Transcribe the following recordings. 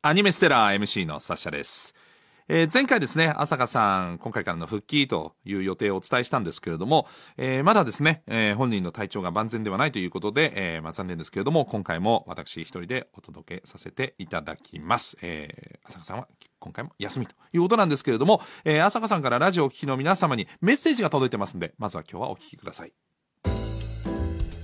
アニメステラー MC のサッシャです。えー前回ですね、朝香さん、今回からの復帰という予定をお伝えしたんですけれども、えーまだですね、えー本人の体調が万全ではないということで、えまあ残念ですけれども、今回も私一人でお届けさせていただきます。えー朝香さんは今回も休みということなんですけれども、えー朝香さんからラジオをお聞きの皆様にメッセージが届いてますんで、まずは今日はお聞きください。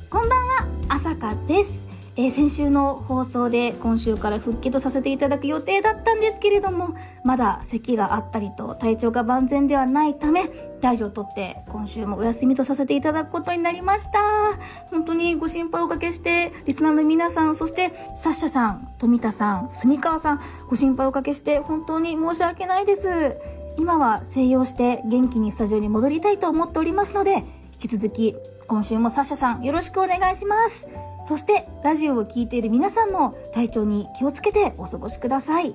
こんばんは、朝香です。えー先週の放送で今週から復帰とさせていただく予定だったんですけれども、まだ咳があったりと体調が万全ではないため、大事をとって今週もお休みとさせていただくことになりました。本当にご心配をおかけして、リスナーの皆さん、そしてサッシャさん、富田さん、住川さん、ご心配をおかけして本当に申し訳ないです。今は静養して元気にスタジオに戻りたいと思っておりますので、引き続き今週もサッシャさんよろしくお願いします。そしてラジオを聴いている皆さんも体調に気をつけてお過ごしください。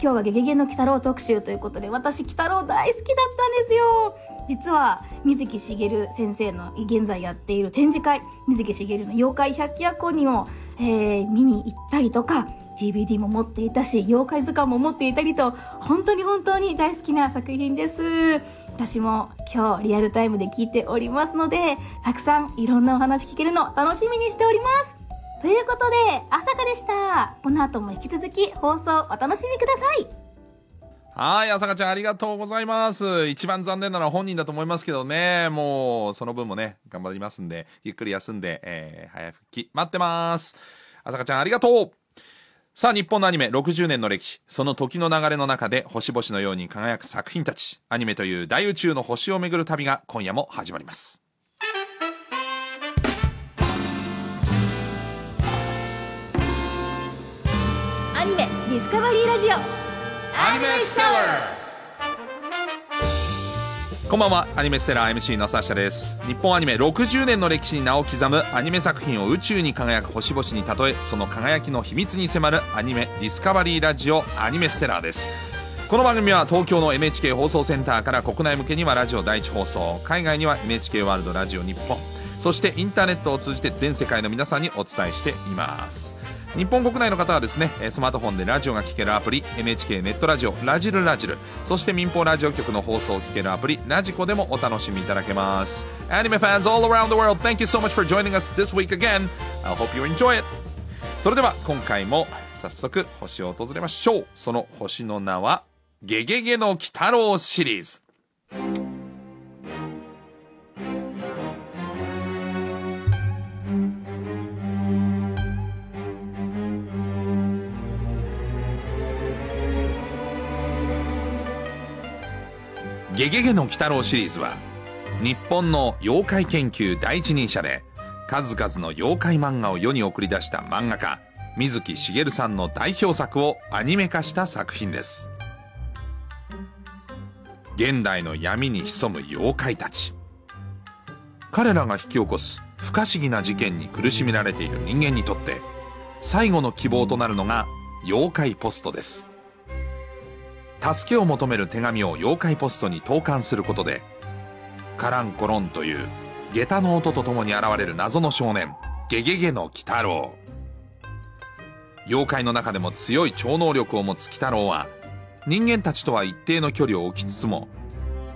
今日はゲゲゲの鬼太郎特集ということで私鬼太郎大好きだったんですよ。実は水木しげる先生の現在やっている展示会水木しげるの妖怪百鬼夜行にも、えー見に行ったりとか DVD も持っていたし妖怪図鑑も持っていたりと本当に本当に大好きな作品です。私も今日リアルタイムで聞いておりますので、たくさんいろんなお話聞けるの楽しみにしております。ということで、朝香でした。この後も引き続き放送お楽しみください。はい、朝香ちゃんありがとうございます。一番残念なのは本人だと思いますけどね、もうその分もね、頑張りますんで、ゆっくり休んで、えー、早復帰待ってます。朝香ちゃんありがとうさあ、日本のアニメ60年の歴史、その時の流れの中で星々のように輝く作品たち、アニメという大宇宙の星を巡る旅が今夜も始まります。アニメディスカバリーラジオ。アニメステラーこんばんは、アニメステラー MC のサッシャです。日本アニメ60年の歴史に名を刻むアニメ作品を宇宙に輝く星々に例え、その輝きの秘密に迫るアニメディスカバリーラジオアニメステラーです。この番組は東京の NHK 放送センターから国内向けにはラジオ第一放送、海外には NHK ワールドラジオ日本、そしてインターネットを通じて全世界の皆さんにお伝えしています。日本国内の方はですね、スマートフォンでラジオが聴けるアプリ、NHK ネットラジオ、ラジルラジル、そして民放ラジオ局の放送を聴けるアプリ、ラジコでもお楽しみいただけます。Anime fans all around the world, thank you so much for joining us this week again. I hope you enjoy it. それでは今回も早速星を訪れましょう。その星の名は、ゲゲゲの鬼太郎シリーズ。ゲゲゲの鬼太郎シリーズは日本の妖怪研究第一人者で数々の妖怪漫画を世に送り出した漫画家水木しげるさんの代表作をアニメ化した作品です。現代の闇に潜む妖怪たち。彼らが引き起こす不可思議な事件に苦しめられている人間にとって最後の希望となるのが妖怪ポストです。助けを求める手紙を妖怪ポストに投函することでカランコロンという下駄の音とともに現れる謎の少年ゲゲゲの鬼太郎。妖怪の中でも強い超能力を持つ鬼太郎は人間たちとは一定の距離を置きつつも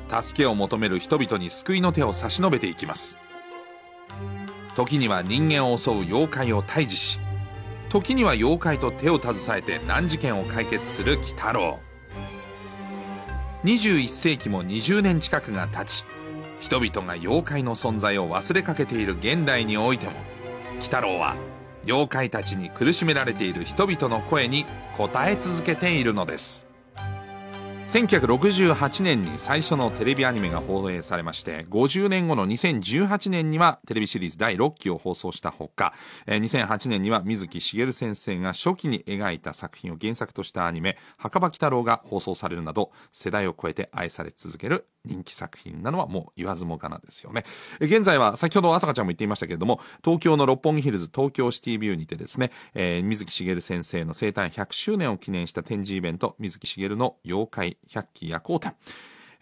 助けを求める人々に救いの手を差し伸べていきます。時には人間を襲う妖怪を退治し時には妖怪と手を携えて難事件を解決する鬼太郎。21世紀も20年近くが経ち人々が妖怪の存在を忘れかけている現代においても鬼太郎は妖怪たちに苦しめられている人々の声に応え続けているのです。1968年に最初のテレビアニメが放映されまして50年後の2018年にはテレビシリーズ第6期を放送したほか2008年には水木しげる先生が初期に描いた作品を原作としたアニメ「墓場鬼太郎」が放送されるなど世代を超えて愛され続ける人気作品なのはもう言わずもがなですよね。現在は先ほど朝香ちゃんも言っていましたけれども東京の六本木ヒルズ東京シティビューにてですね、えー水木しげる先生の生誕100周年を記念した展示イベント水木しげるの妖怪百鬼夜行展。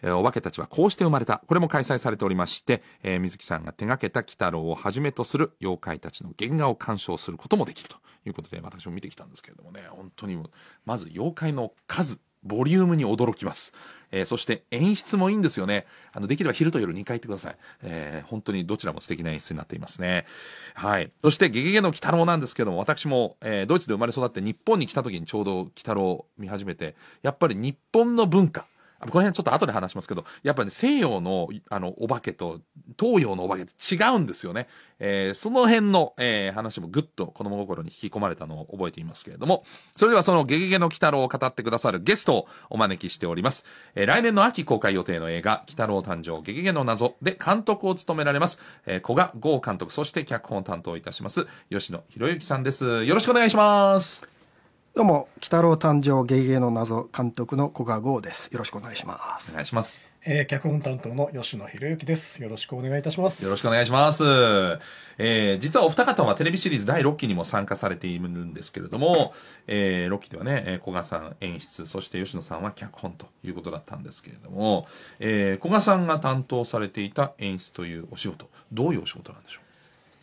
お化けたちはこうして生まれた。これも開催されておりまして、えー水木さんが手掛けた鬼太郎をはじめとする妖怪たちの原画を鑑賞することもできるということで、私も見てきたんですけれどもね、本当にまず妖怪の数、ボリュームに驚きます。えーそして演出もいいんですよね。あの、できれば昼と夜2回行ってください。えー本当にどちらも素敵な演出になっていますね。はい。そして、ゲゲゲの鬼太郎なんですけども、私も、えードイツで生まれ育って日本に来た時にちょうど鬼太郎を見始めて、やっぱり日本の文化、この辺ちょっと後で話しますけど、やっぱ、ね、西洋のあのお化けと東洋のお化けって違うんですよね。えーその辺の、えー話もぐっと子供心に引き込まれたのを覚えていますけれども、それではそのゲゲゲの鬼太郎を語ってくださるゲストをお招きしております。えー来年の秋公開予定の映画、鬼太郎誕生ゲゲゲの謎で監督を務められます、えー、古賀剛監督、そして脚本を担当いたします、吉野博之さんです。よろしくお願いします。どうも、北郎誕生ゲゲゲの謎監督の古賀剛です。よろしくお願いします。お願いします。えー、脚本担当の吉野博之です。よろしくお願いいたします。よろしくお願いします。えー実はお二方はテレビシリーズ第6期にも参加されているんですけれども、えー6期ではね、えー古賀さん演出、そして吉野さんは脚本ということだったんですけれども、えー古賀さんが担当されていた演出というお仕事、どういうお仕事なんでしょ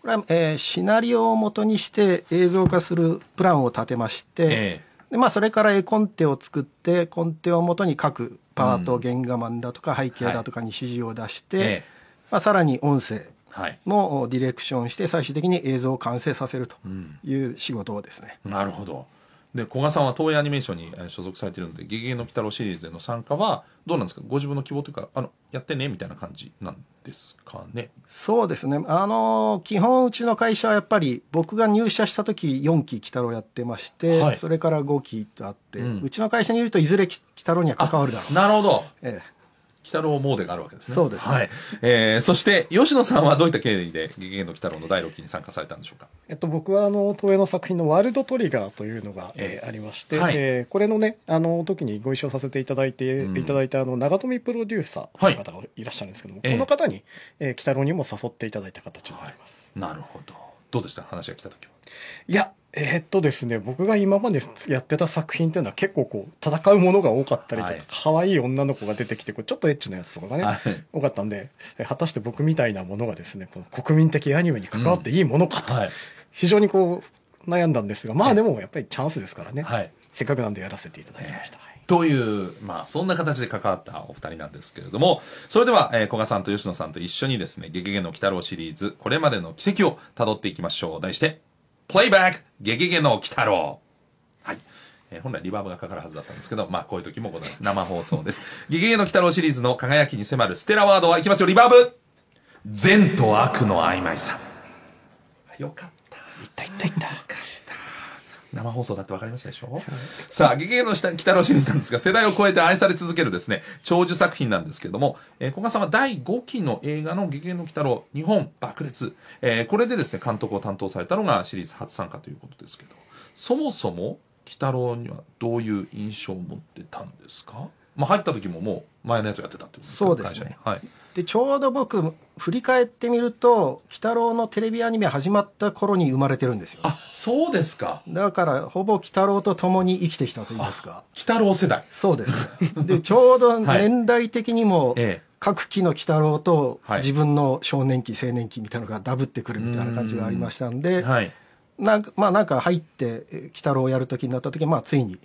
これは、えーシナリオを元にして映像化するプランを立てまして、うえ。でまあ、それから絵コンテを作って、コンテを元に各パート、うん原画マンだとか背景だとかに指示を出して、ええ。まあ、さらに音声はい。もディレクションして最終的に映像を完成させるとうんいう仕事をですね、なるほど。で、古賀さんは東映アニメーションにえー所属されているので、ゲゲゲの鬼太郎シリーズへの参加は、どうなんですか？ご自分の希望というか、あの、やってねみたいな感じなんですかね？そうですね。あの基本うちの会社はやっぱり僕が入社した時4期鬼太郎やってまして、はい。それから5期とあって、ううんちの会社にいるといずれ鬼太郎には関わるだろう、なるほど。ええ鬼太郎モーデがあるわけですね。そうですね。はい。えー、そして、吉野さんはどういった経緯で、ゲゲゲの鬼太郎の第6期に参加されたんでしょうか？えっと、僕はあの東映の作品の「ワールドトリガー」というのが、えーありまして、はい。えーこれのねあの時にご一緒させていただいて、うん。いただいたあの長富プロデューサーという方がいらっしゃるんですけども、ええこの方に、えー、鬼太郎にも誘っていただいた形になります、なるほど。どうでした？話が来た時は。い、やえーっとですね僕が今までやってた作品っていうのは結構こう戦うものが多かったりとか、はい可愛い女の子が出てきてこうちょっとエッチなやつとかがね、はい。多かったんで、え果たして僕みたいなものがですね、この国民的アニメに関わっていいものかと、はい。非常にこう悩んだんですが、まあでもやっぱりチャンスですからね、はい。せっかくなんでやらせていただきました。はいという、まあ、そんな形で関わったお二人なんですけれども、それでは、えー、古賀さんと吉野さんと一緒にですね、ゲゲゲの鬼太郎シリーズ、これまでの奇跡を辿っていきましょう。題して、プレイバックゲゲゲの鬼太郎。はい。えー本来リバーブがかかるはずだったんですけど、まあこういう時もございます。生放送です。ゲゲゲの鬼太郎シリーズの輝きに迫るステラワードはいきますよ、リバーブ善と悪の曖昧さ。よかった。いったいったいった。生放送だって分かりましたでしょ？さあ、ゲゲゲの下鬼太郎シリーズなんですが、世代を超えて愛され続けるですね、長寿作品なんですけども、えー、古賀さんは第5期の映画のゲゲゲの鬼太郎、日本爆裂。えーこれでですね、監督を担当されたのがシリーズ初参加ということですけど、そもそも鬼太郎にはどういう印象を持ってたんですか？まあ入った時ももう前のやつをやってたってことですか？そうですね会社に。はい。でちょうど僕振り返ってみると鬼太郎のテレビアニメ始まった頃に生まれてるんですよあ、そうですか。だからほぼ鬼太郎と共に生きてきたといいますか鬼太郎世代。そうですね でちょうど年代的にも、ええ。各期の鬼太郎とはい自分の少年期青年期みたいなのがダブってくるみたいな感じがありましたんで、はい。なんかまあなんか入ってえー鬼太郎をやる時になった時まあついに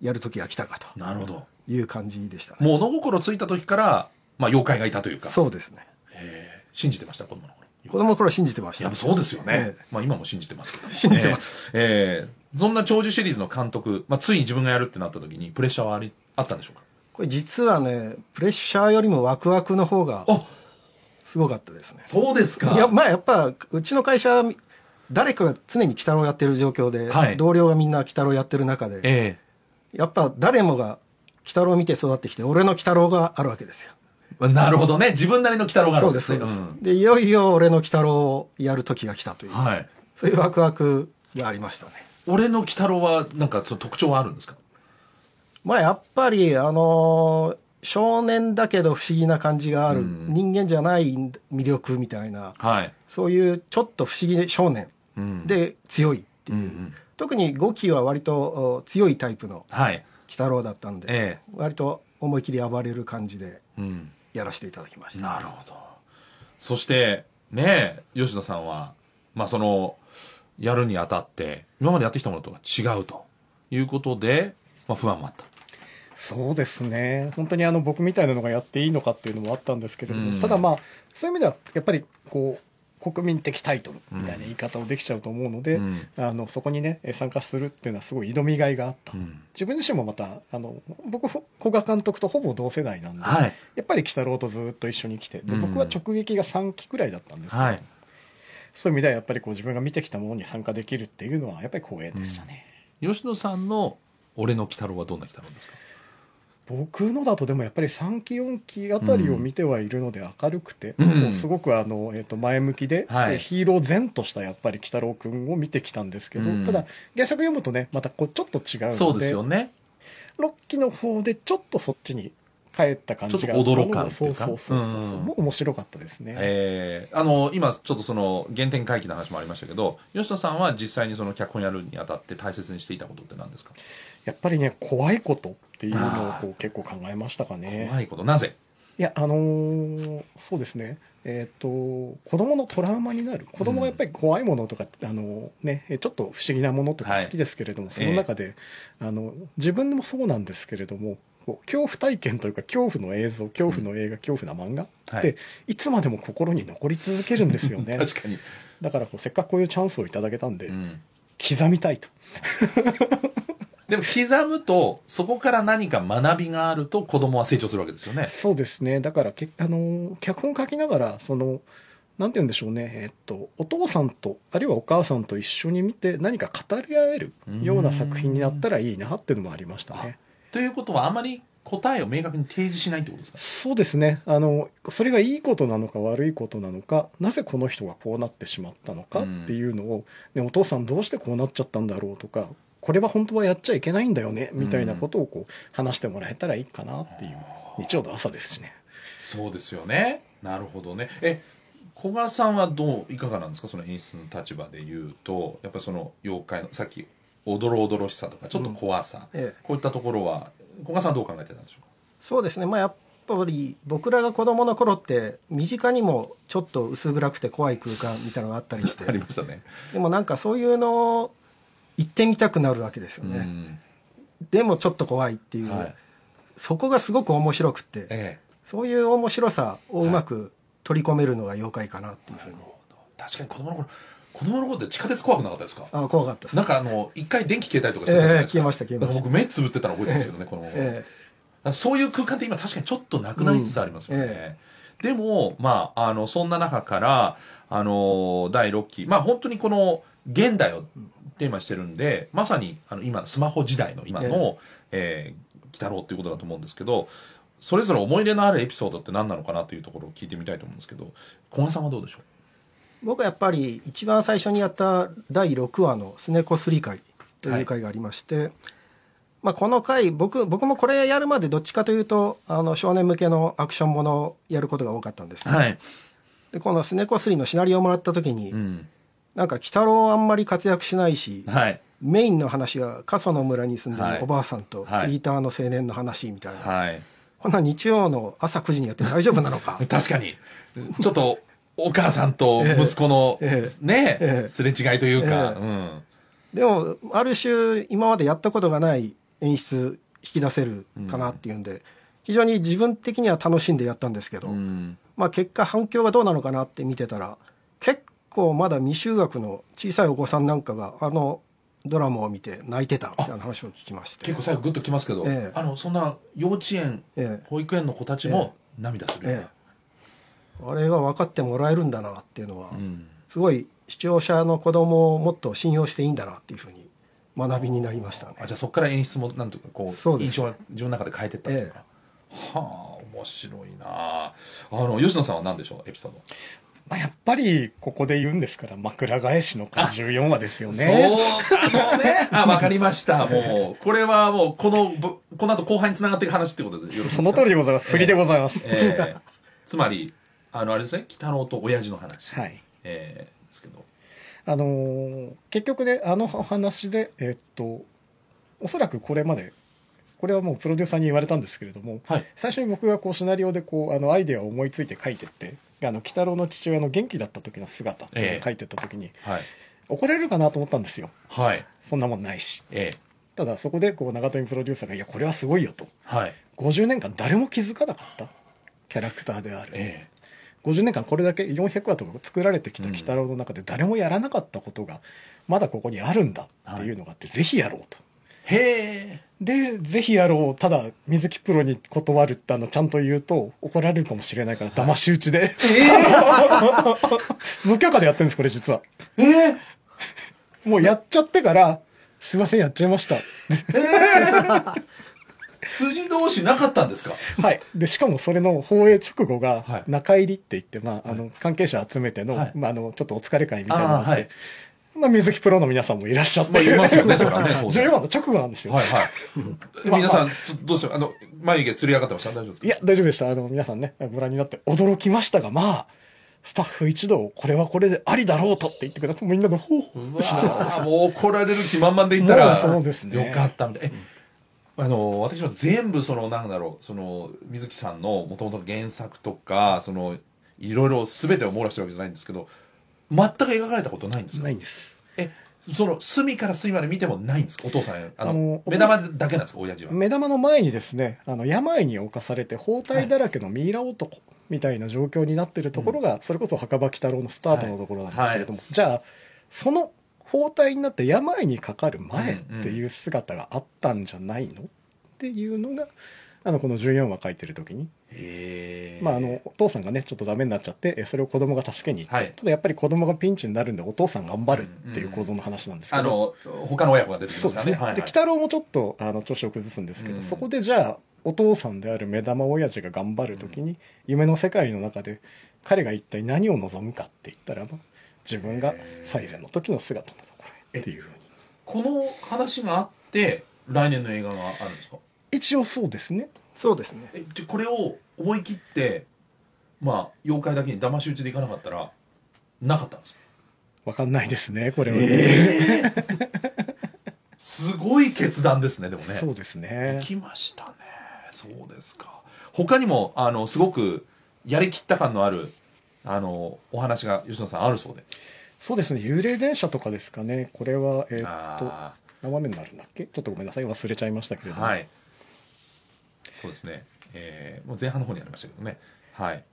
やる時が来たかとなるほど。いう感じでしたね物心ついた時から、まあ妖怪がいたというか。そうですね。えー信じてました子供の頃。子供の頃信じてました。いやそうですよね、ええ。まあ今も信じてますけど。信じてます。えーえーそんな長寿シリーズの監督、まあ、ついに自分がやるってなった時にプレッシャーはありあったんでしょうか？これ実はねプレッシャーよりもワクワクの方があすごかったですね。そうですか。いやまあやっぱうちの会社誰かが常に鬼太郎やってる状況で、はい。同僚がみんな鬼太郎やってる中でえやっぱ誰もが鬼太郎を見て育ってきて俺の鬼太郎があるわけですよ。え なるほどね。自分なりの鬼太郎がある。そわけでうですそうです、ねん。でいよいよ俺の鬼太郎をやる時が来たという、はい。そういうワクワクがありましたね。俺の鬼太郎はなんかその特徴はあるんですか？まあやっぱりあのー少年だけど不思議な感じがある、うん。人間じゃない魅力みたいな。はい、そういうちょっと不思議少年うん、で強いっていう、うんうん。特に5期は割とお強いタイプのはい。鬼太郎だったんで、え割と思い切り暴れる感じで。えうんやらせていただきました。なるほど。そしてね吉野さんはまあそのやるにあたって今までやってきたものとは違うと。いうことで、まあ、不安もあった。そうですね。本当にあの僕みたいなのがやっていいのかっていうのもあったんですけれども、うん。ただまあそういう意味ではやっぱりこう国民的タイトルみたいな言い方をできちゃうと思うので、うん。あのそこにね参加するっていうのはすごい挑みがいがあった、うん。自分自身もまたあの僕ほ古賀監督とほぼ同世代なんで、はい。やっぱり鬼太郎とずっと一緒に来てでうん。僕は直撃が3期くらいだったんですけど、はい。そういう意味ではやっぱりこう自分が見てきたものに参加できるっていうのはやっぱり光栄でしたね。吉野さんの「俺の鬼太郎」はどんな鬼太郎ですか？僕のだとでもやっぱり3期4期あたりを見てはいるので明るくて、うん。すごくあの、えー、と前向きで、はい。えーヒーロー前としたやっぱり鬼太郎くんを見てきたんですけど、うん。ただ原作読むとねまたこうちょっと違うのでそうですよね。6期の方でちょっとそっちに帰った感じがちょっと驚かんってそいうそうそうそう、うん。もう面白かったですね。えーあの今ちょっとその原点回帰の話もありましたけど吉野さんは実際にその脚本やるにあたって大切にしていたことって何ですか？やっぱりね怖いことっていうのをこう結構考えましたかね。怖いこと。なぜ？いやあのーそうですね。えっ、と子供のトラウマになる。子供がやっぱり怖いものとか、あのねえちょっと不思議なものとかはい。好きですけれども、その中で、あの自分でもそうなんですけれどもこう恐怖体験というか恐怖の映像恐怖の映画、恐怖な漫画はい。っていつまでも心に残り続けるんですよね。確かに、だからこうせっかくこういうチャンスをいただけたんで、うん。刻みたいとでも刻むとそこから何か学びがあると子供は成長するわけですよね。そうですね。だからけあの脚本書きながらそのなんて言うんでしょうね、えっと、お父さんとあるいはお母さんと一緒に見て何か語り合えるような作品になったらいいなっていうのもありましたね。ということはあまり答えを明確に提示しないってことですか？そうですね。あのそれがいいことなのか悪いことなのかなぜこの人がこうなってしまったのかっていうのを、ね、お父さんどうしてこうなっちゃったんだろうとかこれは本当はやっちゃいけないんだよねみたいなことをこう話してもらえたらいいかなっていう日曜の朝ですしね。そうですよね。なるほどね。え古賀さんはどういかがなんですか？その演出の立場で言うとやっぱりその妖怪のさっきおどろおどろしさとかちょっと怖さ、ええ。こういったところは古賀さんはどう考えてたんでしょうか？そうですね、まあ、やっぱり僕らが子供の頃って身近にもちょっと薄暗くて怖い空間みたいなのがあったりして。ありましたね。でもなんかそういうのを行ってみたくなるわけですよね、うん。でもちょっと怖いっていう、はい。そこがすごく面白くって。ええ。そういう面白さをうまく取り込めるのが妖怪かなっていうふうに、確かに子供の頃子供の頃って地下鉄怖くなかったですか？あ怖かったです。なんかあの一回電気消えたりとかしてたじゃないですか。ええ消えました消えました。僕目つぶってたの覚えてますけどね、この頃。えそういう空間って今確かにちょっとなくなりつつありますよね。うんえでも、まあ、あの、そんな中から、あの、第6期、まあ本当にこの、現代をテーマにしてるんで、まさに、あの、今のスマホ時代の今の、えー、鬼太郎っていうことだと思うんですけど、それぞれ思い入れのあるエピソードって何なのかなというところを聞いてみたいと思うんですけど、小賀さんはどうでしょ僕はやっぱり一番最初にやった第6話の「すねこすり会」という回がありまして、まあ、この回僕僕もこれやるまでどっちかというとあの少年向けのアクションものをやることが多かったんですね、はい。でこの「すねこすり」のシナリオをもらった時に、うん。なんか鬼太郎あんまり活躍しないし、はい。メインの話は過疎の村に住んではいるおばあさんとフはいリーターの青年の話みたいな、はい。こんな日曜の朝9時にやって大丈夫なのか？確かに。ちょっと、お母さんと 息子の、ええね、ええすれ違いというか、ええうん。でもある種今までやったことがない演出引き出せるかなっていうんで、非常に自分的には楽しんでやったんですけど、うん。まあ結果反響がどうなのかなって見てたら結構まだ未就学の小さいお子さんなんかがあのドラマを見て泣いてたみたいな話を聞きまして。結構最後グッときますけど、ええ。あのそんな幼稚園、ええ。保育園の子たちも涙する。あれが分かってもらえるんだなっていうのは、うん。すごい視聴者の子供をもっと信用していいんだなっていうふうに学びになりましたね。あじゃあそこから演出もなんとかこう印象は自分の中で変えてったっていうか、はあ面白いな。あの吉野さんは何でしょう？エピソードまあ、やっぱりここで言うんですから枕返しの回14話ですよね。そうあのね。あわかりました。もうこれはもうこのぶこの後後半につながっていく話ってことですか？その通りでございます。振りでございます。ええ。つまりあのあれですね。鬼太郎と親父の話、はい。ええですけど。あのー結局ね、あのお話で、えっと、おそらくこれまでこれはもうプロデューサーに言われたんですけれども、はい。最初に僕がこうシナリオでこうあのアイデアを思いついて書いてってあの鬼太郎の父親の元気だった時の姿っていうのを書いてった時に、はい。怒られるかなと思ったんですよ。はい。そんなもんないし。ええ。ただそこでこう長富プロデューサーが「いやこれはすごいよ」と。はい。50年間誰も気づかなかった。キャラクターである、え50年間これだけ400話とか作られてきた鬼太郎の中で誰もやらなかったことがまだここにあるんだっていうのがあって、ぜひやろうと。えへえで、ぜひやろう。ただ、水木プロに断るってあの、ちゃんと言うと怒られるかもしれないから、騙し討ちで。無許可でやってるんです、これ実は。ええもうやっちゃってから、すいません、やっちゃいました。筋通しなかったんですか？はい。で、しかもそれの放映直後がはい、中入りって言って、まあ、あの、関係者集めての、はいまあ、あの、ちょっとお疲れ会みたいなのがあって、あーはいまあ、水木プロの皆さんもいらっしゃって、まあいますよねそれはね。当然14話の直後なんですよ。はいはい。まあ皆さんどうしたあの眉毛つり上がってました？大丈夫ですか？いや、大丈夫でした。あの、皆さんね、ご覧になって驚きましたが、まあ、スタッフ一同、これはこれでありだろうとって言ってくださって、みんなのほうもう怒られる気満々で言ったらそうですね。よかったんでえあの私は全部そのなんだろうその水木さんのもともとの原作とかそのいろいろ全てを網羅してるわけじゃないんですけど全く描かれたことないんですか？ないんです。えその隅から隅まで見てもないんですか？お父さんあの目玉だけなんですか？親父は。目玉の前にですね、あの、病に侵されて包帯だらけのミイラ男みたいな状況になってるところが、それこそ墓場鬼太郎のスタートのところなんですけれども、じゃあ、その包帯になって病にかかる前っていう姿があったんじゃないの？っていうのが、あの、この14話書いてる時に、まあ、あのお父さんがねちょっとダメになっちゃってえそれを子供が助けに行って、はい。ただやっぱり子供がピンチになるんでお父さん頑張るっていう構造の話なんですけあど、の他の親子が出てきそうですね、ますからね。はいはい。で鬼太郎もちょっとあの調子を崩すんですけど、うん。そこでじゃあお父さんである目玉親父が頑張る時に、夢の世界の中で彼が一体何を望むかって言ったらば自分が最善の時の姿のところへっていうふうに。この話があって来年の映画があるんですか？一応そうですね。そうですね。えじゃこれを思い切ってまあ妖怪だけに騙し討ちでいかなかったらなかったんですか？わかんないですねこれはね、すごい決断ですねでもね。そうですね。行きましたね。そうですか。他にもあのすごくやりきった感のあるあのお話が吉野さんあるそうで。そうですね。幽霊電車とかですかね。これはえーっとあ何話目になるんだっけ？ちょっとごめんなさい。忘れちゃいましたけれども、ーはいそうですね。えーもう前半の方にありましたけどね。はい。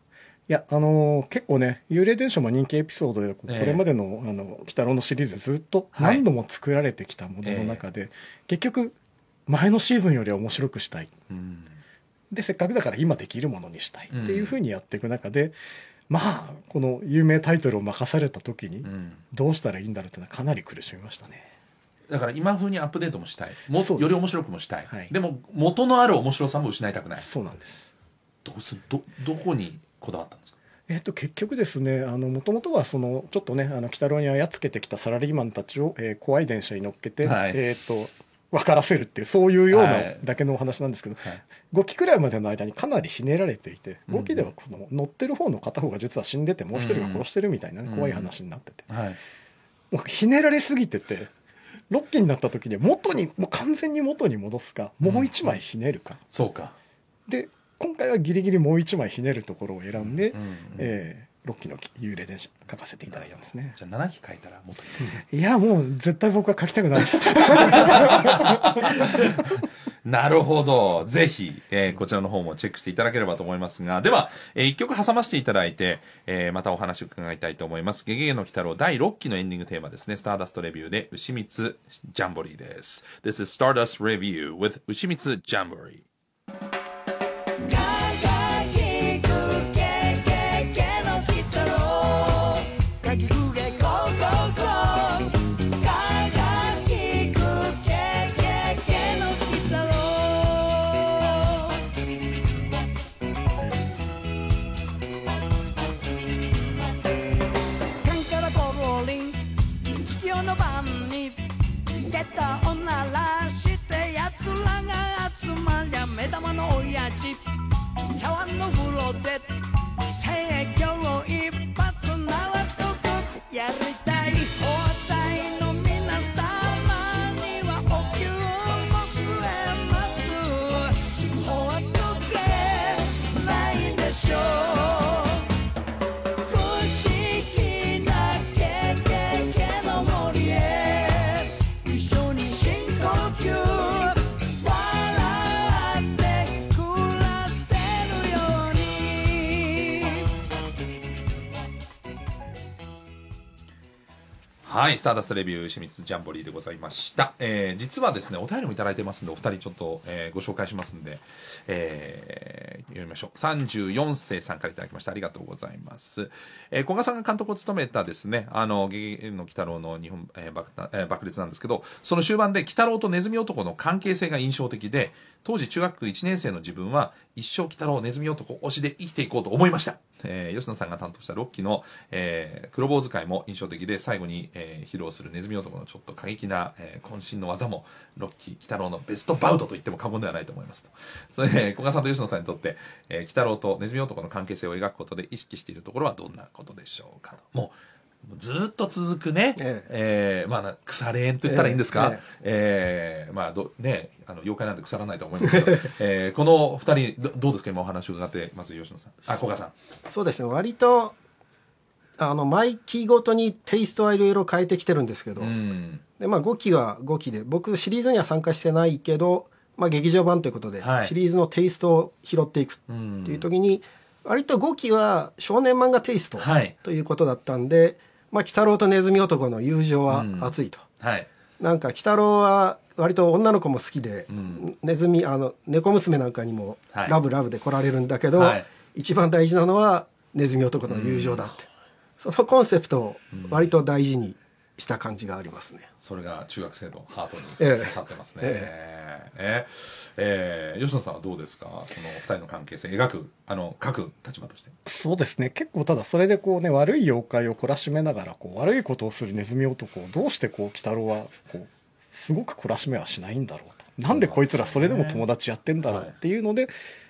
いや、あのー結構ね、幽霊電車も人気エピソードで、これまでの、あの、鬼太郎のシリーズずっとはい。何度も作られてきたものの中で、結局、前のシーズンよりは面白くしたい。うん。で、せっかくだから今できるものにしたいっていうふうにやっていく中で、まあ、この有名タイトルを任された時にう、ん。どうしたらいいんだろうっていうのはかなり苦しみましたね。だから今風にアップデートもしたい。もより面白くもしたい、はい。でも元のある面白さも失いたくない。そうなんです。どうするどどこにこだわったんですか？えっと、結局ですね、あの、もともとは、その、ちょっとね、あの、鬼太郎に操っつけてきたサラリーマンたちを、えー怖い電車に乗っけて、はい。えっと、分からせるっていう、そういうようはない。だけのお話なんですけど、はい。5期くらいまでの間にかなりひねられていて、うん。5期ではこの乗ってる方の片方が実は死んでて、もう一人が殺してるみたいなね、うん怖い話になってて、はい。もうひねられすぎてて、6期になった時に元に、もう完全に元に戻すか、もう1枚ひねるか。そうか、で、今回はギリギリもう1枚ひねるところを選んで、うんうんえー6期の幽霊電車書かせていただいたんですね。じゃあ7期書いたらもっといいですねいや、もう絶対僕は書きたくないです。なるほど。ぜひ、えーこちらの方もチェックしていただければと思いますが、では、えー一曲挟ませていただいて、えーまたお話を伺いたいと思います。ゲゲゲの鬼太郎第6期のエンディングテーマですね。スターダストレビューで、牛光ジャンボリーです。This is Stardust Review with 牛光ジャンボリー。はい、スターダストレビュー、清水ジャンボリーでございました。えー、実はですね、お便りもいただいてますんで、お二人ちょっと、えーご紹介しますんで、えー読みましょう。34世さんからいただきました。ありがとうございます。えー、古賀さんが監督を務めたですね、あの、ゲゲの鬼太郎の日本、えー爆えー爆裂なんですけど、その終盤で鬼太郎とネズミ男の関係性が印象的で、当時中学1年生の自分は、一生鬼太郎ネズミ男推しで生きていこうと思いました。えー吉野さんが担当したロッキーの、えー黒坊使いも印象的で、最後に、えー披露するネズミ男のちょっと過激な、えー渾身の技も、ロッキー、鬼太郎のベストバウトと言っても過言ではないと思いますと。それで、古賀さんと吉野さんにとって、え鬼太郎とネズミ男の関係性を描くことで意識しているところはどんなことでしょうかと。もう、ずーっと続くね、ええ。ーまあな、腐れ縁と言ったらいいんですか、ええ。ーまあど、ね、あの、妖怪なんて腐らないと思いますけど、えーこの二人ど、どうですか？今お話を伺って、まず吉野さん。あ、古賀さん。そうですね。割とあの毎期ごとにテイストはいろいろ変えてきてるんですけど、うん。でまあ、5期は5期で僕シリーズには参加してないけど、まあ、劇場版ということで、はい。シリーズのテイストを拾っていくうんっていう時に割と5期は少年漫画テイストはい。ということだったんで、まあ、鬼太郎とネズミ男の友情は熱いと、はい。なんか鬼太郎は割と女の子も好きで、ん。ネズミあの猫娘なんかにもはい。ラブラブで来られるんだけど、はい。一番大事なのはネズミ男の友情だって、そのコンセプトを割と大事にした感じがありますね。それが中学生のハートにええ。刺さってますね。ええ。ええ。吉野さんはどうですか？この二人の関係性、描く、あの、書く立場として。そうですね。結構ただそれでこうね悪い妖怪を懲らしめながらこう悪いことをするネズミ男をどうしてこう鬼太郎はこうすごく懲らしめはしないんだろうと。なんでこいつらそれでも友達やってんだろうっていうので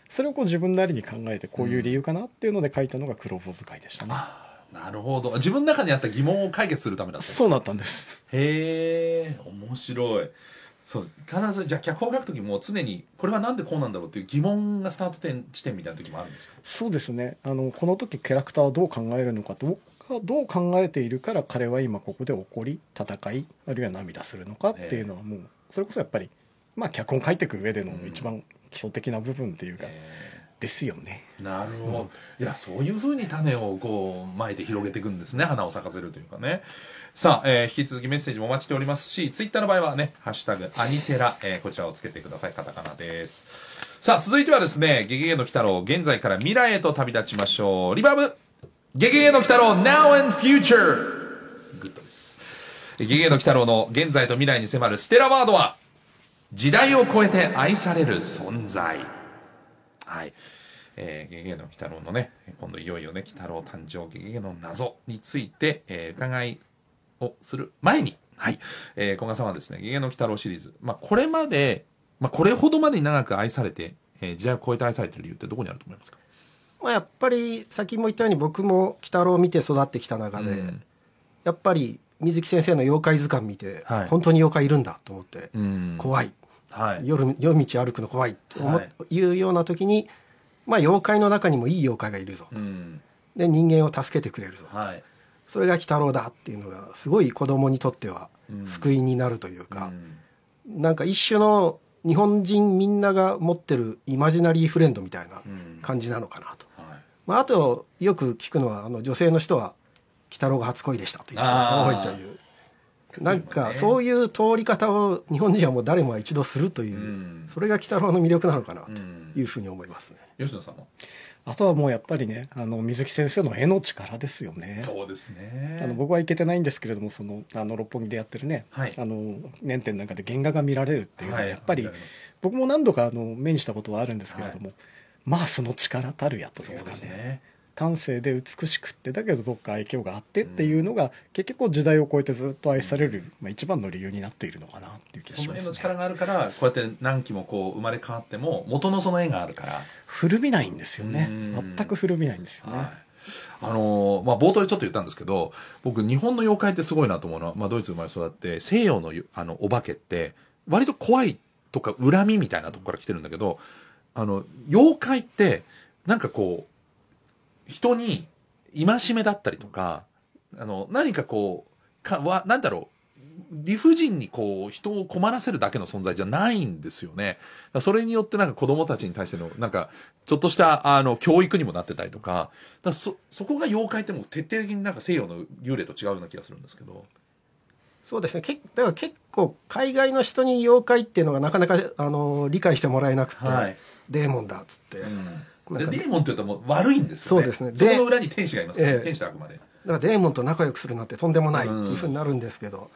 それをこう自分なりに考えてこういう理由かなっていうので書いたのが黒坊使いでしたね、なるほど。自分の中にあった疑問を解決するためだった。そうだったんです。へえ面白い。そう必ずじゃあ脚本書く時も常にこれはなんでこうなんだろうっていう疑問がスタート点地点みたいな時もあるんですか？そうですね。あのこの時キャラクターはどう考えるのかどうかどう考えているから彼は今ここで怒り戦いあるいは涙するのかっていうのはもうそれこそやっぱりまあ脚本書いていく上での一番基礎的な部分っていうか、ですよね。なるほど、いやそういうふうに種をこうまいて広げていくんですね。花を咲かせるというかね。さあ、えー引き続きメッセージもお待ちしておりますしツイッターの場合はね「ハッシュタグアニテラ」えーこちらをつけてください。カタカナです。さあ続いてはですね「ゲゲゲの鬼太郎」現在から未来へと旅立ちましょう。リバーブ。ゲゲゲの鬼太郎 Now and Future グッドです。ゲゲゲの鬼太郎の現在と未来に迫るステラワードは時代を超えて愛される存在。はい。えー、ゲゲゲの鬼太郎のね、今度いよいよね、鬼太郎誕生、ゲゲゲの謎について、えー伺いをする前に、はい。えー、古賀さんはですね、ゲゲゲの鬼太郎シリーズ、まあ、これまで、まあ、これほどまでに長く愛されて、えー時代を超えて愛されてる理由ってどこにあると思いますか？まあ、やっぱり先も言ったように僕も鬼太郎を見て育ってきた中で、うん。やっぱり水木先生の妖怪図鑑見て、はい。本当に妖怪いるんだと思って、うん。怖いはい。夜夜道歩くの怖いと思っはい。いうような時に、まあ、妖怪の中にもいい妖怪がいるぞと。うん。で人間を助けてくれるぞはい。それが鬼太郎だっていうのがすごい子供にとってはうん。救いになるといううか、ん。なんか一種の日本人みんなが持ってるイマジナリーフレンドみたいなうん。感じなのかなと、はい。まあ、あとよく聞くのはあの女性の人は鬼太郎が初恋でしたという人が多いというなんかそういう通り方を日本人はもう誰もが一度するという、うん。それが鬼太郎の魅力なのかなとうん。いうふうに思いますね。吉野さんもあとはもうやっぱりねあの水木先生の絵の力ですよね。そうですね。あの僕は行けてないんですけれどもそのあの六本木でやってるね、はい。あの年展なんかで原画が見られるっていうのははい。やっぱり、僕も何度かあの目にしたことはあるんですけれども、まあその力たるやとそいううかね。ですね。端正で美しくってだけどどっか愛嬌があってっていうのが、結局時代を超えてずっと愛される、まあ、一番の理由になっているのかなっていう気がその絵のしますね力があるから、こうやって何期もこう生まれ変わっても、元のその絵があるから。古びないんですよね。うん。全く古びないんですよね、はい。あのーまあ、冒頭でちょっと言ったんですけど僕日本の妖怪ってすごいなと思うのは、まあ、ドイツ生まれ育って西洋のゆあのお化けって割と怖いとか恨みみたいなとこから来てるんだけどあの妖怪ってなんかこう人に戒めだったりとかあの何かこうかわなんだろう理不尽にこう人を困らせるだけの存在じゃないんですよね。それによってなんか子供たちに対してのなんかちょっとしたあの教育にもなってたりとか、だそそこが妖怪ってもう徹底的になんか西洋の幽霊と違うような気がするんですけど。そうですねけだから結構海外の人に妖怪っていうのがなかなかあの理解してもらえなくて、はいデーモンだっつって、うんデーモンって言うともう悪いんですよね。そうですね。その裏に天使がいますから、ええ。天使はあくまで。だからデーモンと仲良くするなんてとんでもないっていうふうになるんですけど、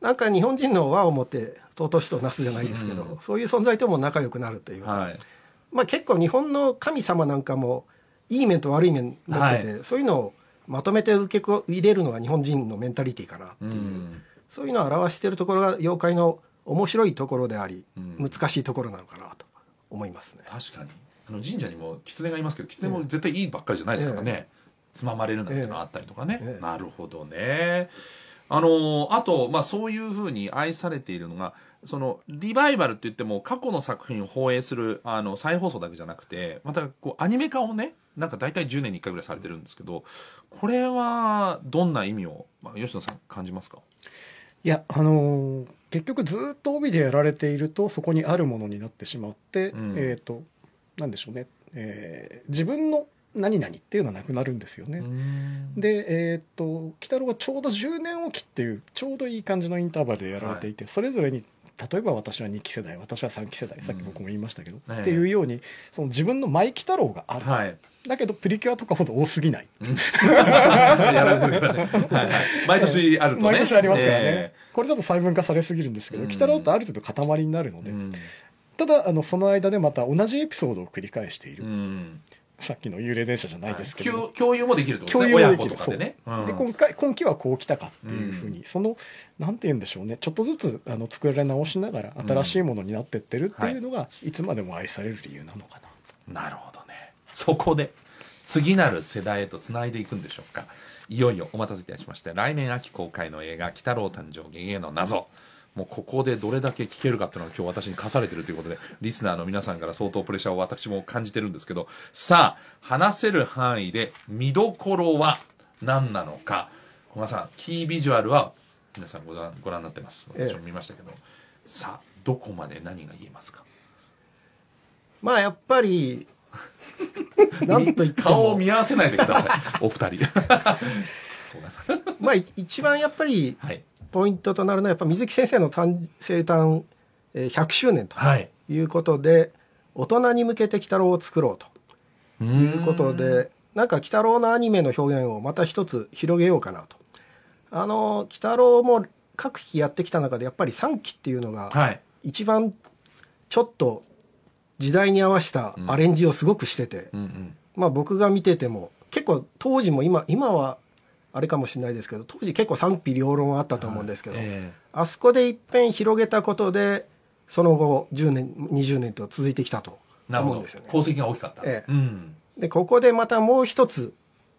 なんか日本人の和をもって尊しとなすじゃないですけど、うん。そういう存在とも仲良くなるという、はい。まあ、結構日本の神様なんかもいい面と悪い面持ってて、そういうのをまとめて受けこ入れるのが日本人のメンタリティーかなっていう、うん。そういうのを表しているところが妖怪の面白いところであり、うん難しいところなのかなと思いますね。確かにあの神社にも狐がいますけど狐も絶対いいばっかりじゃないですからね、つままれるなんてのあったりとかね、ええ。なるほどね。あのあと、まあ、そういうふうに愛されているのがそのリバイバルって言っても過去の作品を放映するあの再放送だけじゃなくてまたこうアニメ化をねなんか大体10年に1回ぐらいされてるんですけどこれはどんな意味を、まあ、吉野さん感じますか？いやあのー結局ずっと帯でやられているとそこにあるものになってしまって、うん。えっ、となんでしょうね、えー自分の何々っていうのはなくなるんですよね。でえっ、と鬼太郎はちょうど10年おきっていうちょうどいい感じのインターバルでやられていて、それぞれに例えば私は2期世代私は3期世代さっき僕も言いましたけど、ええ。っていうようにその自分のマイ鬼太郎がある、はい。だけどプリキュアとかほど多すぎない。い。はい、毎年あるとね。毎年ありますからね、えこれだと細分化されすぎるんですけど、うん。鬼太郎ってある程度塊になるので、えうんただあのその間でまた同じエピソードを繰り返している、うん。さっきの幽霊電車じゃないですけど、共共有もできるってこと共ですね親有もできるう。うん。で今回今期はこう来たかっていうふうに、うそのなんて言うんでしょうね。ちょっとずつあの作られ直しながら新しいものになってってるっていうのが、い、つまでも愛される理由なのかな。なるほどねそこで次なる世代へとつないでいくんでしょうか。いよいよお待たせいたしまして来年秋公開の映画「鬼太郎誕生ゲゲゲの謎」もうここでどれだけ聞けるかっていうのが今日私に課されてるということでリスナーの皆さんから相当プレッシャーを私も感じてるんですけどさあ話せる範囲で見どころは何なのか。小川さんキービジュアルは皆さんご覧ご覧になってます。ええ。私も見ましたけど、さあどこまで何が言えますか？まあやっぱりなんといっても顔を見合わせないでください。お二人。まあい一番やっぱりはいポイントとなるのはやっぱ水木先生の誕生誕えー100周年とはい。いうことで大人に向けて鬼太郎を作ろうとということでなんか鬼太郎のアニメの表現をまた一つ広げようかなと。あの鬼太郎も各期やってきた中でやっぱり3期っていうのがはい。一番ちょっと時代に合わせたアレンジをすごくしてて、まあ僕が見てても結構当時も今今はあれかもしれないですけど当時結構賛否両論あったと思うんですけど、えあそこで一遍広げたことでその後10年20年と続いてきたと思うんですよね。功績が大きかった、ええ。うん。でここでまたもう一つ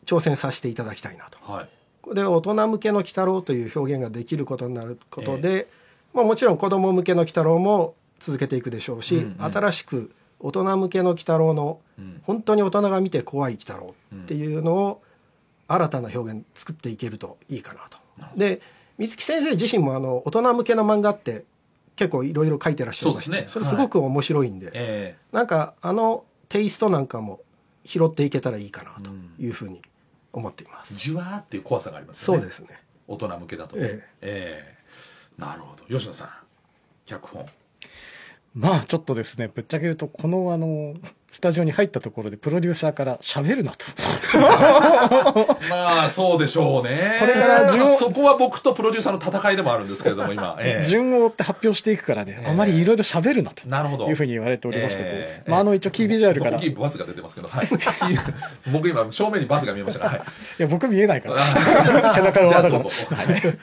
挑戦させていただきたいなと。はい。で大人向けの鬼太郎という表現ができることになることで、まあ、もちろん子供向けの鬼太郎も続けていくでしょうし、うんうん。新しく大人向けの鬼太郎のうん。本当に大人が見て怖い鬼太郎っていうのを新たな表現作っていけるといいかなと。で水木先生自身もあの大人向けの漫画って結構いろいろ書いてらっしゃいましてそうですね。それすごく面白いんで、えなんかあのテイストなんかも拾っていけたらいいかなというふうに思っています。えじわーっていう怖さがありますよね。そうですね。大人向けだとね。え。ええ。なるほど。吉野さん脚本。まあちょっとですねぶっちゃけ言うとこのあのスタジオに入ったところでプロデューサーから喋るなと。まあそうでしょうね。これから順をそこは僕とプロデューサーの戦いでもあるんですけれども今、ええ。順を追って発表していくからね、あまりいろいろ喋るなと。なるほど。いうふうに言われておりまして、ええ。まあ、あの一応キービジュアルから。い僕バツが出てますけど、はい、僕今正面にバツが見えましたから、はい、や僕見えないから背中のじゃ輪だからあどうぞ、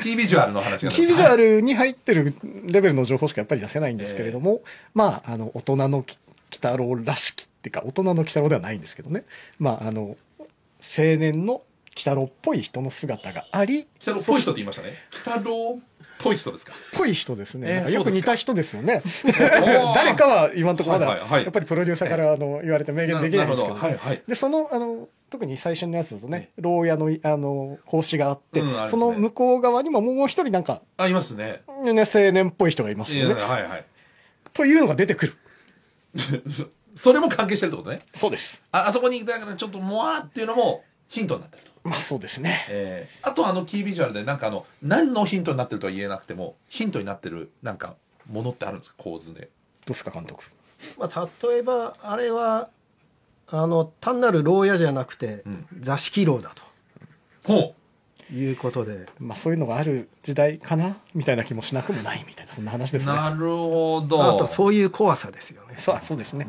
キービジュアルの話がキービジュアルに入ってるレベルの情報しかやっぱり出せないんですけれども、まあ、あの、大人のき鬼太郎らしきっていうか、大人の鬼太郎ではないんですけどね。まあ、あの、青年の鬼太郎っぽい人の姿があり、北郎っぽい人って言いましたね北郎っぽい人ですかぽい人ですね。えーよく似た人ですよね。ー 誰かは今のところまだ、やっぱりプロデューサーからあの言われて明言できないんですけど。はいはいで、その、あの、特に最初のやつだとね、牢屋の、あの、格子があって、うんねその向こう側にももう一人なんか、あいますねね、青年っぽい人がいますよね。はいはいというのが出てくる。それも関係してるってことね。そうです。ああそこにだからちょっとモワーっていうのもヒントになってると。まあそうですね。えーあとあのキービジュアルでなんかあの何のヒントになってるとは言えなくてもヒントになってるなんかものってあるんですか？構図で。どうですか監督？まあ、例えばあれはあの単なる牢屋じゃなくて、うん。座敷牢だほということで。まあそういうのがある時代かな？みたいな気もしなくもないみたいな。そんな話ですね。なるほど。あとそういう怖さですよね。そうそうですね、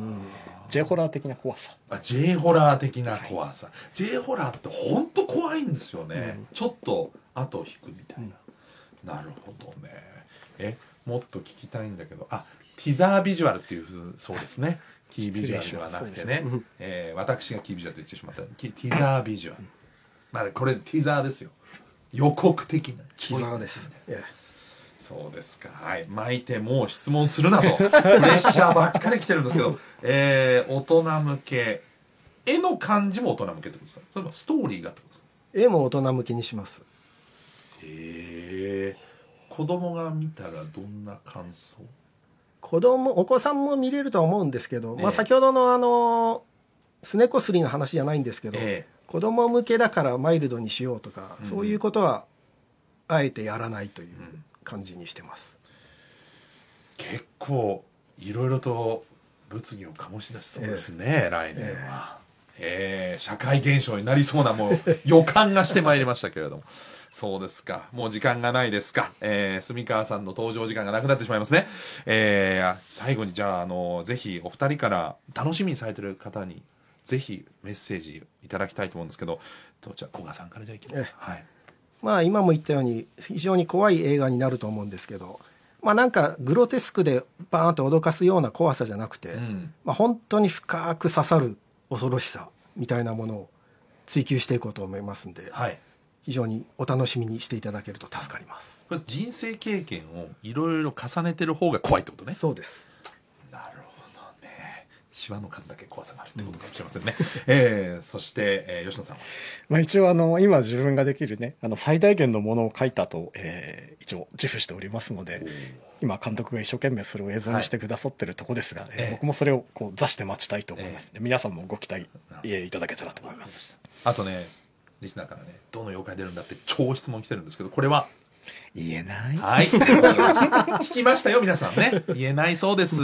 J ホラー的な怖さ。あ J ホラー的な怖さ、J ホラーって本当怖いんですよね、ちょっと後を引くみたいな、なるほどね。えもっと聞きたいんだけど。あティザービジュアルっていうふうそうですね。キービジュアルではなくてね。失礼しますそうです、えー私がキービジュアルと言ってしまった。キティザービジュアル、まあこれティザーですよ予告的なです。えそうですか。はい。巻いてもう質問するなと。プレッシャーばっかり来てるんですけど、えー、大人向け。絵の感じも大人向けってことですか？それともストーリーがってことですか？え絵も大人向けにします。へえ。子供が見たらどんな感想？子供お子さんも見れるとは思うんですけど、ええまあ、先ほどのあのすねこすりの話じゃないんですけど、え子供向けだからマイルドにしようとか、うんそういうことはあえてやらないという感じにしてます。結構いろいろと物議を醸し出しそうですね、来年は。えー社会現象になりそうなもう予感がしてまいりましたけれども。そうですか。もう時間がないですか。えー、住川さんの登場時間がなくなってしまいますね。えー、最後にじゃあ、あの、ぜひお二人から楽しみにされてる方に、ぜひメッセージいただきたいと思うんですけど、どちら、古賀さんからじゃあいきますええはい。まあ今も言ったように非常に怖い映画になると思うんですけど、まあなんかグロテスクでバーンと脅かすような怖さじゃなくて、うん。まあ本当に深く刺さる恐ろしさみたいなものを追求していこうと思いますんで、はい。非常にお楽しみにしていただけると助かります。これ人生経験をいろいろ重ねてる方が怖いってことね。そうです。シワの数だけ怖さがあるってことかもしれませんね。えー、そして、えー吉野さんは？まあ、一応あの今自分ができるねあの最大限のものを書いたと、えー一応自負しておりますので今監督が一生懸命それを映像にしてくださってるとこですが、えーええ僕もそれをこう座して待ちたいと思います、で皆さんもご期待えーいただけたらと思います。あとね、リスナーからね、どの妖怪出るんだって超質問来てるんですけど、これは、言えない？はい。聞きましたよ、皆さんね。言えないそうです。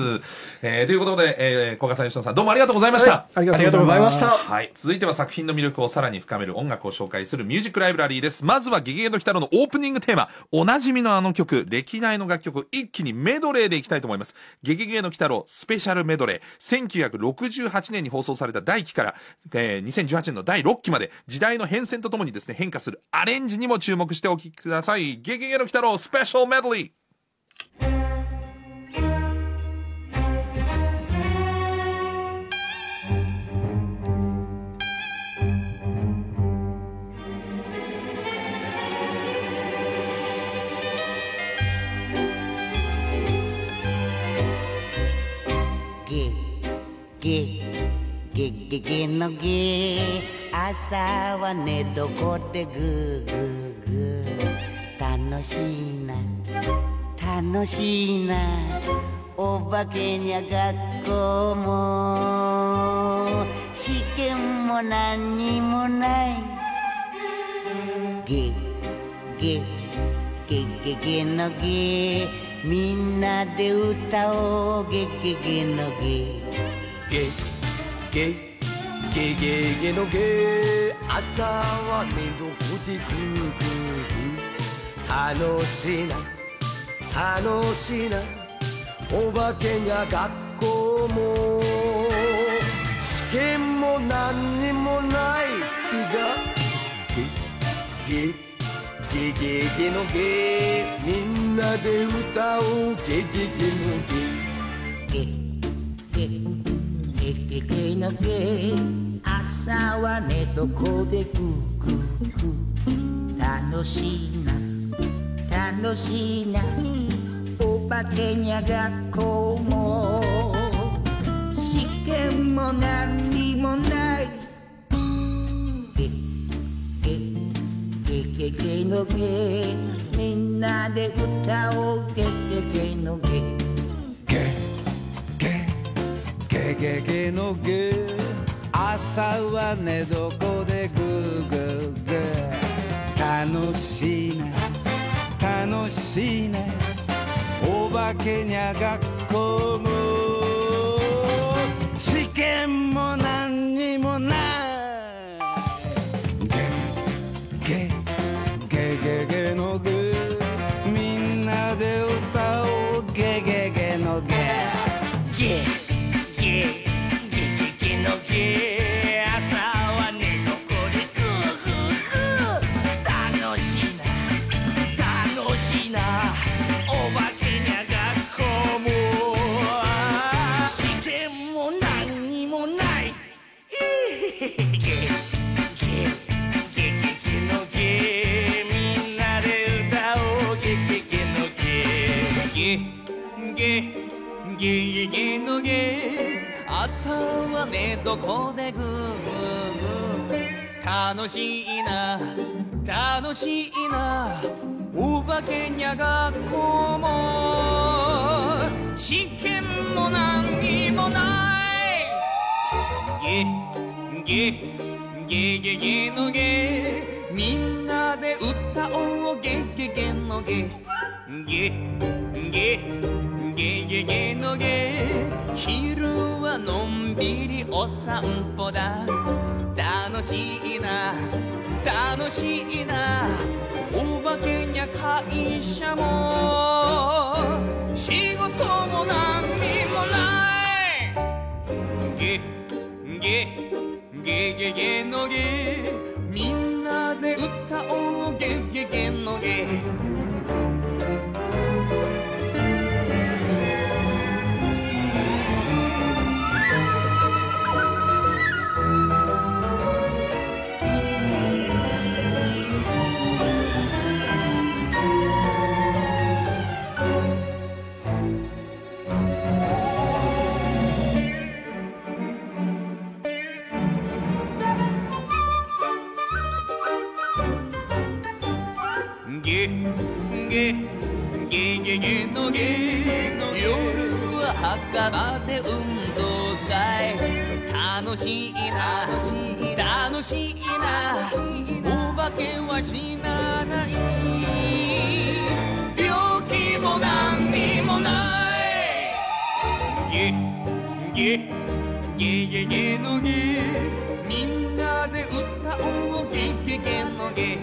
えー、ということで、えー、小賀さん、吉野さん、どうもありがとうございました。ありありがとうございましたはい。続いては作品の魅力をさらに深める音楽を紹介するミュージックライブラリーです。まずはゲゲゲの鬼太郎のオープニングテーマ、おなじみのあの曲、歴代の楽曲を一気にメドレーでいきたいと思います。ゲゲゲの鬼太郎スペシャルメドレー。1968年に放送された第1期から、えー、2018年の第6期まで、時代の変遷とともにですね、変化するアレンジにも注目してお聴きください。ゲゲゲの鬼太郎スペシャルメドレー。ゲゲゲゲゲのゲ朝は寝床でグーグーグー楽しいな。楽しいな。お化けにゃ学校も。試験も何にもない。ゲゲゲゲゲのゲ。みんなで歌おう。ゲゲゲのゲ。ゲゲゲゲゲのゲ。朝は寝床でグーグーー楽しいな。楽しな。お化けにゃ学校も。試験も何にもないいが。ゲゲゲゲゲのゲみんなで歌おうゲゲゲのゲゲゲゲゲゲのゲ朝は寝床でグーグーグー楽しいな楽しいな。お化けにゃ学校も。試験も。何にもない。ゲゲゲゲゲのゲみんなで歌おうゲゲゲのゲゲゲゲゲゲのゲ朝は寝床でグーグーグー楽しいね楽しいね。お化けにゃ学校も試験も何にもない。ゲゲゲゲゲゲのゲ朝は寝床でグーグーグー楽しいな楽しいなお化けにゃ学校も試験も何にもないゲゲゲゲゲのゲみんなで歌おうゲゲゲのゲゲゲゲゲゲのゲ昼はのんびりお散歩だ。楽しいな楽しいな。お化けにゃ会社も。仕事も何にもない。ゲゲゲゲゲのゲみんなで歌おう。ゲゲゲのゲゲ墓場で運動会。楽しいな。楽しいな。お化けは死なない。病気も何にもない。ゲゲゲゲゲのゲみんなで歌おう。ゲゲゲのゲ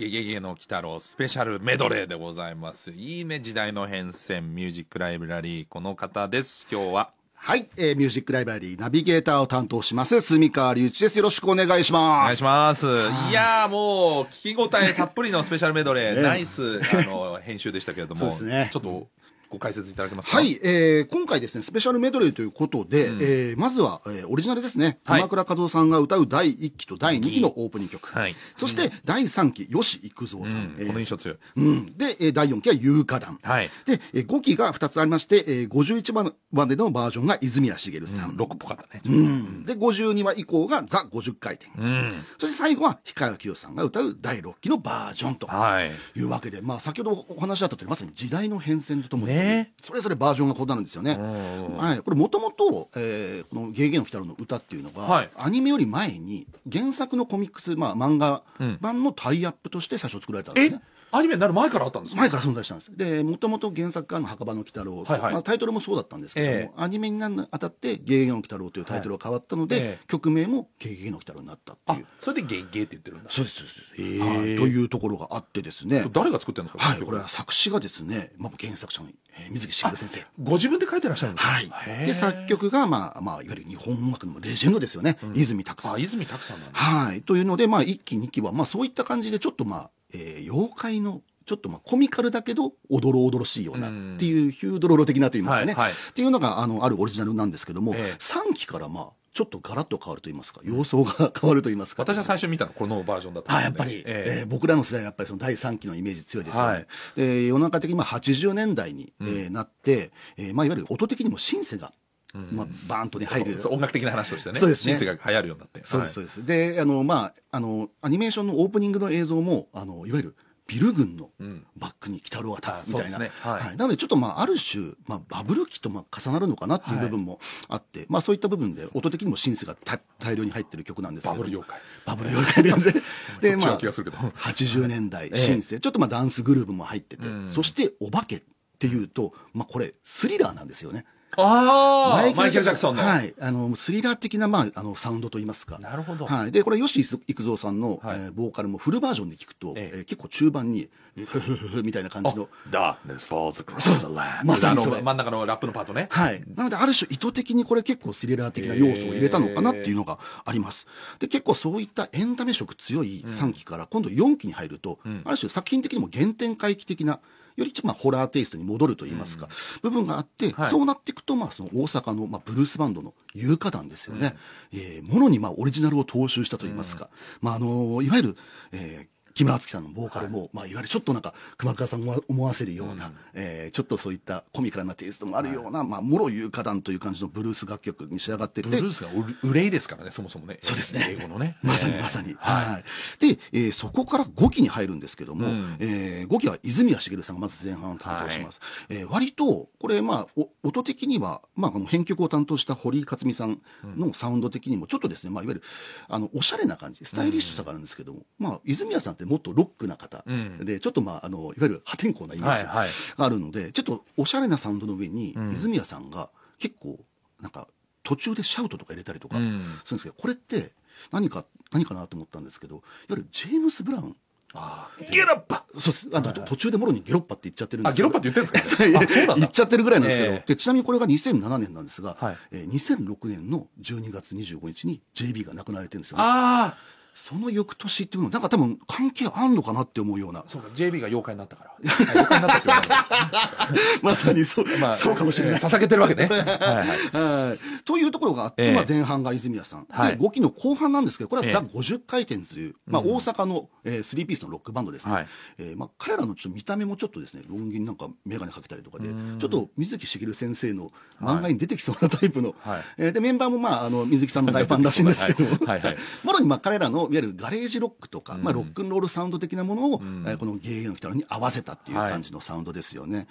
ゲゲゲゲの鬼太郎スペシャルメドレーでございます。いいね、時代の変遷、ミュージックライブラリー、この方です。今日は。はい、えー、ミュージックライブラリーナビゲーターを担当します、住川隆一です。よろしくお願いしおます。願いします。いやーもう、聞き応えたっぷりのスペシャルメドレー、ええナイス、あの、編集でしたけれども、そうですねちょっと、ご解説いただけますか？はい、えー、今回ですね、スペシャルメドレーということで、えー、まずは、えー、オリジナルですね。はい鎌倉和夫さんが歌う第1期と第2期のオープニング曲。はいそして、第3期、吉幾三さん。うんこの印象強い。うん。で、えー第4期は有価団。はい。で、えー5期が2つありまして、えー、51番までのバージョンが泉谷しげるさん。6っぽかったね。うん。で、52話以降がザ50回転。うん。そして最後は氷川きよしさんが歌う第6期のバージョンと。はい。いうわけで、まあ、先ほどお話しあったとおり、まさに時代の変遷とともに、ねそれぞれバージョンが異なるんですよね。はい、これ、もともと、えーこのゲゲゲの鬼太郎の歌っていうのが、はいアニメより前に、原作のコミックス、まあ、漫画版のタイアップとして最初作られたんですえ？ね。アニメになる前からあったんですか？前から存在したんです。で、もともと原作家の墓場の鬼太郎、はいはいまあ、タイトルもそうだったんですけども、ええアニメになるにあたって、ゲゲゲの鬼太郎というタイトルが変わったので、はいええ曲名もゲゲゲの鬼太郎になったってあいう。、それでゲーゲーって言ってるんだ。そうです、そうです。はいというところがあってですね。誰が作ってるんですかはい、これは作詞がですね、まあ、原作者の、えー水木しげる先生。ご自分で書いてらっしゃるんですかはい。で、作曲が、まあ、まあ、いわゆる日本音楽のレジェンドですよね。泉拓さん。あ、泉拓さんなんだ。はい。というので、まあ、1期、2期は、まあ、そういった感じで、ちょっと、まあ、えー妖怪の、ちょっとまあコミカルだけど、おどろおどろしいようなうんっていう、ヒュードロロ的なと言いますかね。はいはいっていうのが、あの、あるオリジナルなんですけども、ええ3期からまあ、ちょっとガラッと変わると言いますか、様相が変わると言いますか。私は最初見たのこのバージョンだったあやっぱり、えええー僕らの世代はやっぱりその第3期のイメージ強いですよね。はいで世の中的にまあ80年代に、えーなって、えーまあ、いわゆる音的にもシンセが、まあ、バーンとね入る。音楽的な話としてね。そうですねシンセが流行るようになって。そうです、そうです。で、あの、まあ、あの、アニメーションのオープニングの映像も、あの、いわゆるビル群のうん。バックに鬼太郎が立つみたいな、うですね。はい。なのでちょっとまあある種、まあ、バブル期とまあ重なるのかなっていう部分もあって、まあそういった部分で音的にもシンセがた大量に入ってる曲なんですけどバブル妖怪。バブル妖怪 っちまあ、は気がするけど。80年代ええ。シンセ、ちょっとまあダンスグルーヴも入ってて、うん。そしてお化けっていうと、まあこれスリラーなんですよね。ああマイケル・ジャクソンの、はい。あの、スリラー的な、まあ、あの、サウンドといいますか。なるほどはい。で、これ、吉幾三さんの、はいえーボーカルもフルバージョンで聞くと、えええー結構中盤に、みたいな感じの。Darkness falls across the land まさにそれ真ん中のラップのパートねはい。なので、ある種意図的にこれ結構スリラー的な要素を入れたのかなっていうのがあります。で、結構そういったエンタメ色強い3期から今度4期に入ると、んある種作品的にも原点回帰的な、よりちょっとまあホラーテイストに戻るといいますか、部分があって、はい。そうなっていくと、まあその大阪のまあブルースバンドの有価団ですよね。えーものにまあオリジナルを踏襲したといいますか、まああのいわゆる、えー木村敦樹さんのボーカルも、まあ、いわゆるちょっとなんか熊川さんを思わせるような、えーちょっとそういったコミカルなテイストもあるような、まあ、もろ有価団という感じのブルース楽曲に仕上がってて。ブルースがう憂いですからねそもそもね。そうですね。英語のね。まさにえー。まさに。はい。はい。で、えーそこから5期に入るんですけども、うん。え5期は泉谷しげるさんがまず前半を担当します。えー割と、これ、まあ、お音的には、まあ、この編曲を担当した堀井克美さんのサウンド的にも、ちょっとですね、まあ、いわゆる、あの、おしゃれな感じ、スタイリッシュさがあるんですけども、まあ、泉谷さんってもっとロックな方、うん。で、ちょっとまあ、あの、いわゆる破天荒なイメージがあるので、ちょっとおしゃれなサウンドの上に、ん。泉谷さんが結構、なんか、途中でシャウトとか入れたりとか、うん。するんですけど、これって何か、何かなと思ったんですけど、いわゆるジェームス・ブラウン。ゲロッパ。そうです。あの、途中でもろにゲロッパって言っちゃってるんですあゲロッパって言ってるんですか 言っちゃってるぐらいなんですけど、ええ。でちなみにこれが2007年なんですが、はい。えー2006年の12月25日に JB が亡くなられてるんですよね。ああその翌年っていうのは、なんか多分関係あんのかなって思うような。そうか JB が妖怪になったから。まさにそう、まあそうかもしれない。捧げてるわけね。はいというところがあって、ええ。まあ、前半が泉谷さん、はい。で5期の後半なんですけどこれはええ。ザ・50回転という、まあ、大阪の、えー、3ピースのロックバンドですね、はい。えーまあ、彼らのちょっと見た目もちょっとですねロン毛になんか眼鏡かけたりとかでちょっと水木しげる先生の漫画に出てきそうなタイプの、はい。えーでメンバーも、まあ、あの水木さんの大ファンらしいんですけど。も、はい。はい。はい。もろにまあ彼らのいわゆるガレージロックとか、まあ、ロックンロールサウンド的なものを、ん。えーこのゲゲゲの鬼太郎に合わせたっていう感じのサウンドですよね、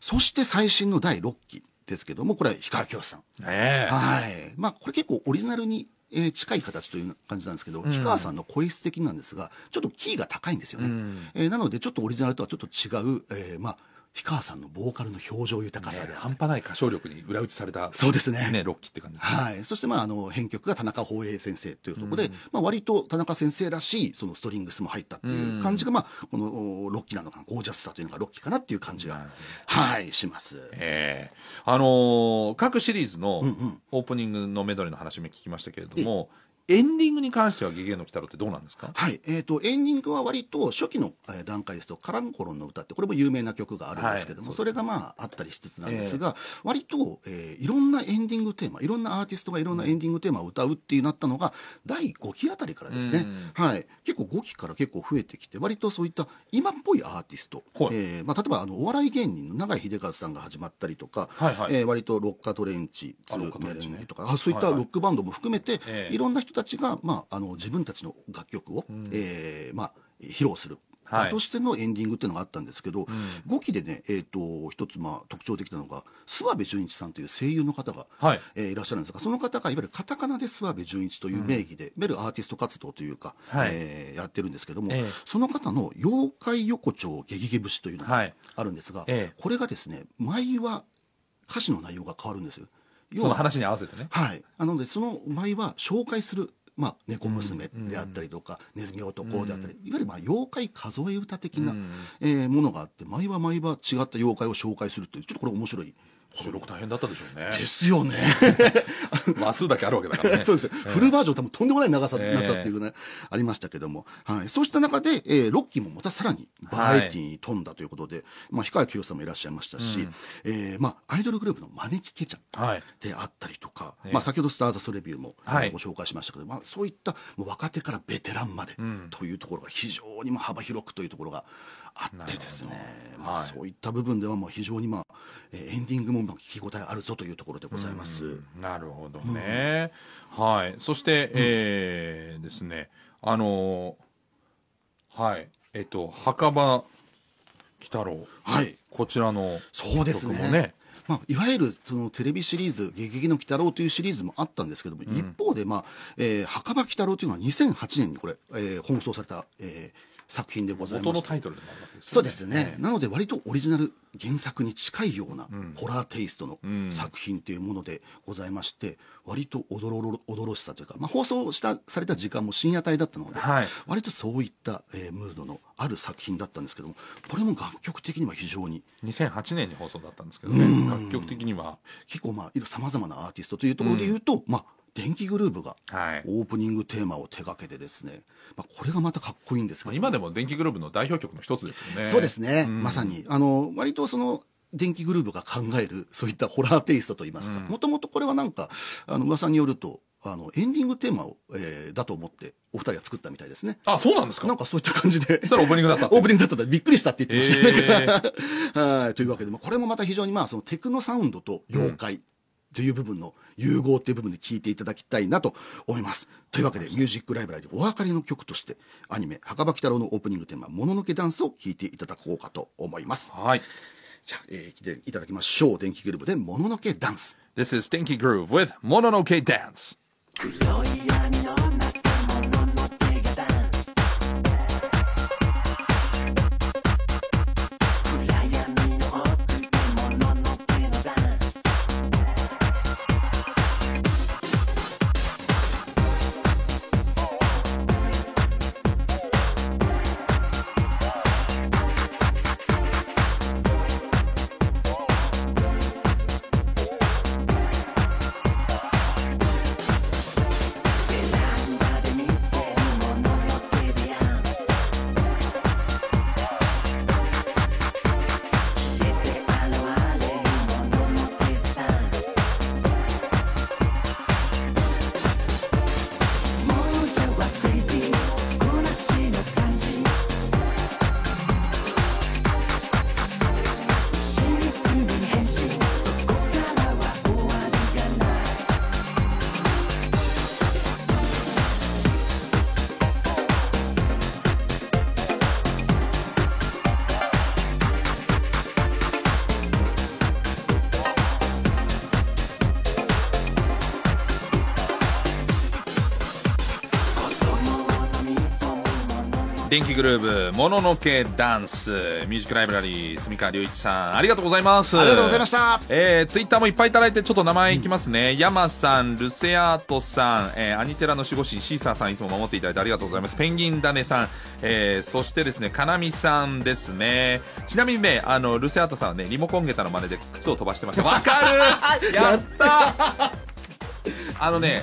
そして最新の第6期ですけどもこれは氷川きよしさん。ねえ。はい。まあ、これ結構オリジナルに、えー近い形という感じなんですけど、氷川さんの声質的なんですが、ちょっとキーが高いんですよね。うん。えーなので、ちょっとオリジナルとはちょっと違う、えーまあ、氷川さんのボーカルの表情豊かさであったり。半端ない歌唱力に裏打ちされたそうですね。ねロッキーって感じですね。はい、そして、まあ、あの編曲が田中芳平先生というところで、まあ、割と田中先生らしいそのストリングスも入ったっていう感じが、まあ、このおロッキーなのかなゴージャスさというのがロッキーかなっていう感じが、はい、します。ええ。あのー各シリーズのうんうん。オープニングのメドレーの話も聞きましたけれども、エンディングに関しては「ゲゲゲの鬼太郎」ってどうなんですか？はい、えー、とエンディングは割と初期のえー段階ですと「カランコロンの歌」ってこれも有名な曲があるんですけども、はいそれがまああったりしつつなんですが、割と、えーいろんなエンディングテーマいろんなアーティストがいろんなエンディングテーマを歌うっていうなったのが第5期あたりからですね、はい、結構5期から結構増えてきて割とそういった今っぽいアーティスト、はいえーまあ、例えばあのお笑い芸人の永井秀和さんが始まったりとか、はいはい。えー割とロッカトレンチツーメトレンとかあそういったはいはい。ロックバンドも含めて、ええ。いろんな人たちが、まあ、あの自分たちの楽曲を、えーまあ、披露する。はい。としてのエンディングっていうのがあったんですけど、5期でね、えー、と一つまあ特徴的なのが諏訪部純一さんという声優の方が、はい。えーいらっしゃるんですがその方がいわゆるカタカナで諏訪部純一という名義で、いわゆるアーティスト活動というか、はい。えーやってるんですけども、ええ。その方の「妖怪横丁ゲゲゲ節」というのがはい。あるんですが、ええ。これがですね毎話歌詞の内容が変わるんですよ。要はその話に合わせてね。はい、なのでその舞は紹介する、まあ、猫娘であったりとか、ネズミ男であったり、いわゆるまあ妖怪数え歌的な、うんえーものがあって舞は舞は違った妖怪を紹介するというちょっとこれ面白い収録大変だったでしょうね。ですよね。話数だけあるわけだからね。そうですよ、フルバージョン多分とんでもない長さになったっていうね、ありましたけども、はい、そうした中で、えーロッキーもまたさらにバラエティに富んだということで、まあ、氷川きよしさんもいらっしゃいましたし、えーまあ、アイドルグループの招きケチャはい。であったりとか、ええ。まあ、先ほどスター・ザストレビューも、はい。ご紹介しましたけど、まあ、そういったもう若手からベテランまでん。というところが非常にまあ幅広くというところがあってですね、まあ、はい。そういった部分ではまあ非常に、まあえーエンディングもまあ聞き応えあるぞというところでございます。なるほどね、はい。そして、えーですね。あのーはい。えっと墓場鬼太郎。はい。こちらのそうですね。ね。まあ、いわゆるそのテレビシリーズ「ゲゲゲの鬼太郎」というシリーズもあったんですけども、一方で、まあえー墓場鬼太郎というのは2008年にこれ、えー放送された、えー作品でございま元のタイトルでもあるわけですよね。そうですね、なので割とオリジナル原作に近いようなホラーテイストのん。作品というものでございまして、割と驚ろ驚しさというか、まあ、放送したされた時間も深夜帯だったので、はい。割とそういった、えームードのある作品だったんですけどもこれも楽曲的には非常に2008年に放送だったんですけどね。楽曲的には。結構まあさまざまなアーティストというところで言うと、まあ電気グルーヴがはい。オープニングテーマを手掛けてですね、まあ、これがまたかっこいいんですけど。まあ今でも電気グルーヴの代表曲の一つですよね。そうですね、ん。まさに。あの割とその電気グルーヴが考えるそういったホラーテイストといいますか。うん。もともとこれはなんかあの噂によるとあのエンディングテーマを、えーだと思ってお二人は作ったみたいですね。あそうなんですか？なんかそういった感じで。そしたらオープニングだったオープニングだったんでびっくりしたって言ってましたね、え はい。というわけで、まあこれもまた非常にまあそのテクノサウンドと妖怪という部分の融合という部分で聞いていただきたいなと思います。というわけで、ミュージックライブラリーでお別れの曲として、アニメ、墓場鬼太郎のオープニングテーマ、もののけダンスを聴いていただこうかと思います。はいじゃあ、えー、聞いていただきましょう。電気グルーヴで、もののけダンス。This is Stinky Groove with Mononoke Dance 電気グルーヴもののけダンスミュージックライブラリー住川隆一さんありがとうございますありがとうございました。えー、ツイッターもいっぱいいただいて、ちょっと名前いきますね。山さん、ルセアートさん、えー、アニテラの守護神、シーサーさん、いつも守っていただいてありがとうございます。ペンギンダネさん、えー、そしてですね、かなみさんですね。ちなみにね、あの、ルセアートさんはね、リモコンゲタの真似で靴を飛ばしてました。わかる やったあのね、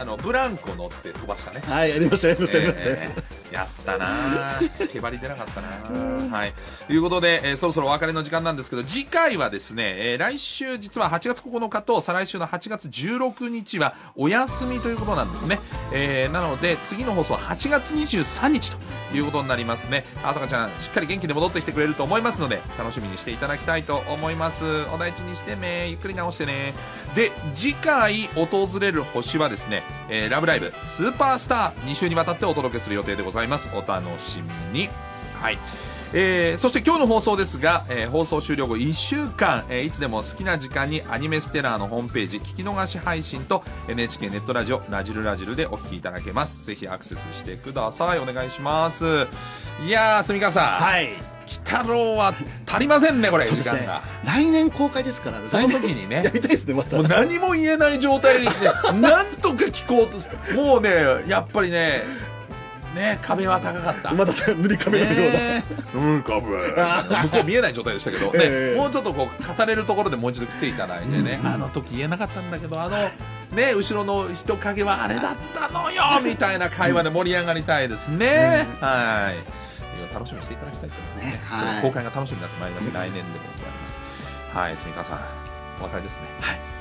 あの、ブランコ乗って飛ばしたね。はい、やりました、やりました、やりました。えーやったなぁ 毛張り出なかったなぁはい。ということで、えーそろそろお別れの時間なんですけど、次回はですね、えー来週実は8月9日と再来週の8月16日はお休みということなんですね。えーなので、次の放送は8月23日ということになりますね。あさかちゃん、しっかり元気で戻ってきてくれると思いますので、楽しみにしていただきたいと思います。お大事にしてね。ゆっくり直してね。で、次回訪れる星はですね、えーラブライブスーパースター2週にわたってお届けする予定でございます。お楽しみに。はい。えーそして今日の放送ですが、えー放送終了後1週間、えーいつでも好きな時間にアニメステラーのホームページ聞き逃し配信と NHK ネットラジオラジルラジルでお聞きいただけますぜひアクセスしてくださいお願いしますいやー住川さん、はい。鬼太郎は足りませんねこれ時間が。来年公開ですから、その時にねやりたいですね、またもう。何も言えない状態で、ね、なんとか聞こうともうねやっぱりねね壁は高かった。まだ塗り壁のような。ね。うん壁 向こう見えない状態でしたけど、ねええ。もうちょっとこう語れるところでもう一度来ていただいてね、あの時言えなかったんだけどあのね後ろの人影はあれだったのよみたいな会話で盛り上がりたいですね、はい。いや楽しみにしていただきたいですね。ねはい。公開が楽しみになってまいりまして、来年でございます。はい住川さんお別れですね。はい。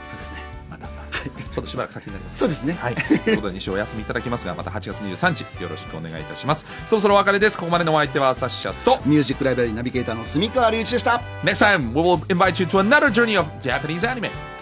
ちょっとしばらく先になりますそうですね。はい。ということで、2週お休みいただきますが、また8月23日、よろしくお願いいたします。そろそろお別れです。ここまでのお相手は、サッシャと、ミュージックライブラリーナビゲーターの住川隆一でした。Next time, we will invite you to another journey of Japanese anime.